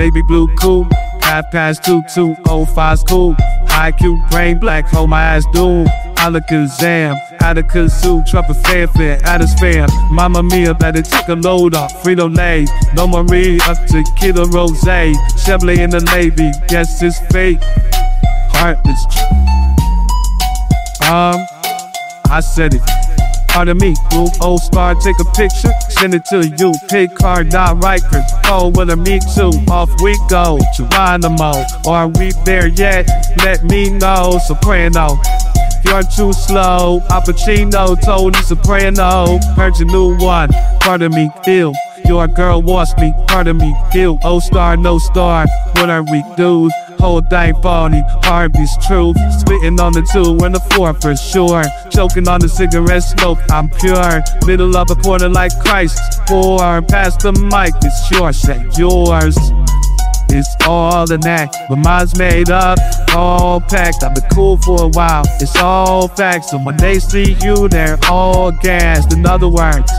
baby blue cool. Half past two, two, oh five's cool. High Q, brain black, hold my ass doom. Alakazam, Atticazoo, trumpet fanfare, atmosphere. Mama Mia, better take a load off. Frito Lay, no Marie, up to Kiddo Rose. Chevrolet in the Navy, guess it's fake. Heartless. Um, I said it. Pardon me, blue old star, take a picture, send it to you. Pick card, not right, Chris. Oh, with a me too. Off we go, Geronimo. Or are we there yet? Let me know, Soprano. You're too slow. Appuccino, Tony Soprano. Heard your new one. Pardon me, feel. Your girl wants me. Pardon me, feel. Oh star, no star. What are we, dude? Whole thing phony, Harvey's truth. Spitting on the two and the four for sure. Choking on the cigarette smoke, I'm pure. Middle of a quarter like Christ. Four, past the mic, it's yours, say yours. It's all in that, but mine's made up, all packed. I've been cool for a while. It's all facts, and when they see you, they're all gassed. In other words,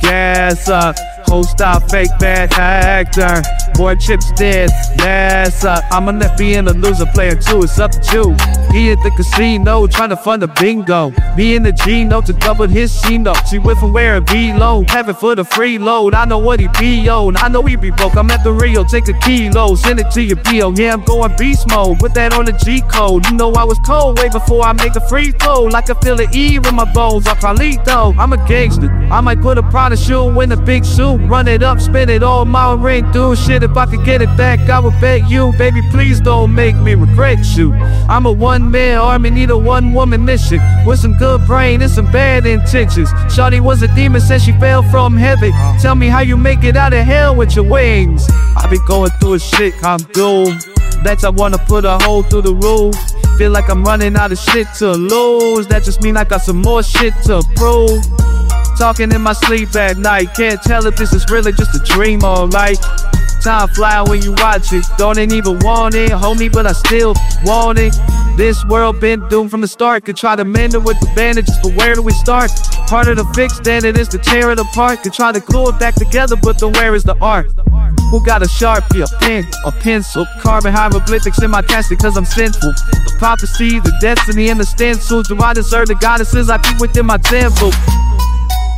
gas up. Whole style fake bad actor. More chips dead, that's up. I'ma let be in a loser player too, it's up to you. He at the casino trying to fund a bingo. Me in the G note to double his C note. She went from where it be low, have it for the free load. I know what he be on, I know he be broke. I'm at the Rio, take a kilo, send it to your PO. Yeah, I'm going beast mode, put that on the G code. You know I was cold way before I make the free throw. Like I feel the E in my bones, I probably though. I'm a gangster, I might put a Prada shoe in a big suit. Run it up, spin it all, my ring through shit. If I could get it back, I would bet you, baby, please don't make me regret you. I'm a one man army, need a one woman mission. With some good brain and some bad intentions. Shawty was a demon, said she fell from heaven. Tell me how you make it out of hell with your wings. I be going through a shit, I'm doomed. That's I wanna put a hole through the roof. Feel like I'm running out of shit to lose. That just mean I got some more shit to prove. Talking in my sleep at night. Can't tell if this is really just a dream or like time fly when you watch it. Don't even want it, homie, but I still want it. This world been doomed from the start. Could try to mend it with the bandages, but where do we start? Harder to fix than it is to tear it apart. Could try to glue it back together, but then where is the art? Who got a sharpie, a pen, a pencil? Carbon hieroglyphics in my casket cause I'm sinful. The prophecy, the destiny, and the stencils. Do I deserve the goddesses I keep within my temple?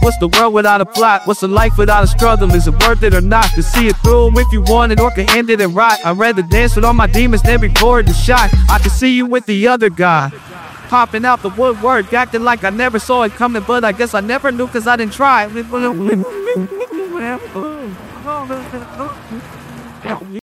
What's the world without a plot? What's a life without a struggle? Is it worth it or not? To see it through if you want it or can end it and rot. I'd rather dance with all my demons than be bored to shot. I can see you with the other guy. Popping out the woodwork, acting like I never saw it coming, but I guess I never knew cause I didn't try.